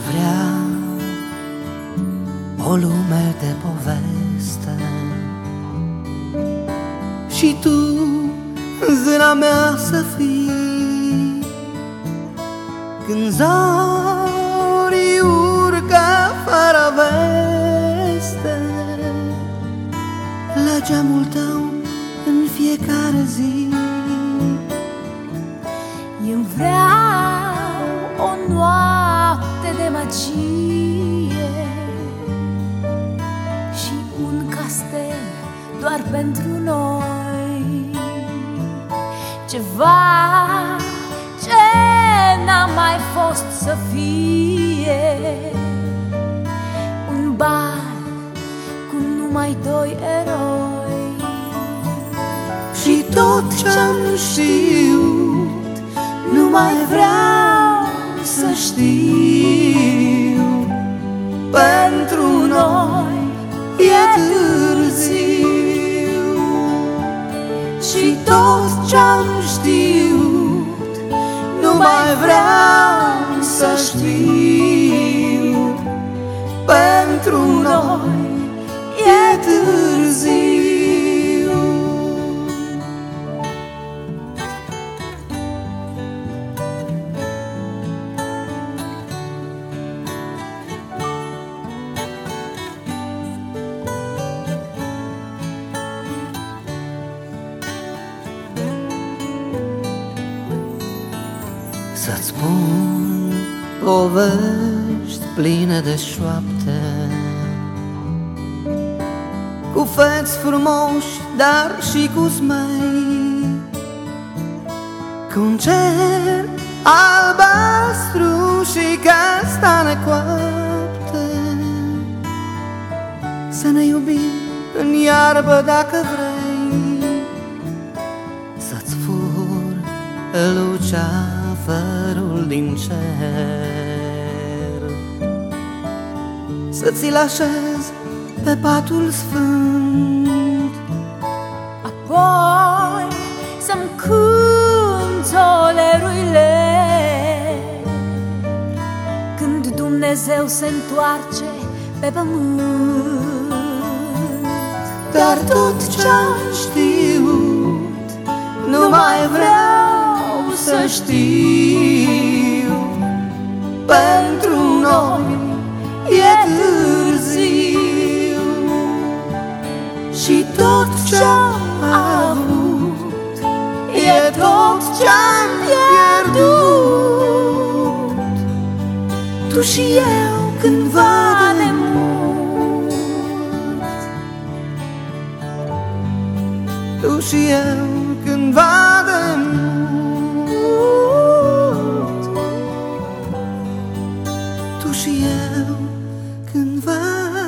vrea o lume de poveste. Și tu, zâna mea să fii Când zorii urcă fără veste. La geamul tău în fiecare zi Eu vreau magie Și un castel doar pentru noi. Ceva ce n-a mai fost să fie. Un bal cu numai doi eroi. Și tot ce-am știut Nu mai vreau să știu Și tot ce-am știut. Nu mai vreau să știu. Pentru noi Să-ți spun povești pline de șoapte. Cu feți frumoși, dar și cu smei Cu un cer albastru și castane coapte. Să ne iubim în iarbă dacă vrei. Să-ți fur luceafărul din cer. Să ți-l așez pe patul sfânt. Apoi să-mi cânt oleruile Când Dumnezeu se întoarce pe pământ. Dar tot ce-am știut Nu mai vreau să știu Pentru noi e târziu. Și tot ce-am avut E tot ce-am pierdut. Tu și eu cândva de mult. Tu și eu cândva de mult eu cândva.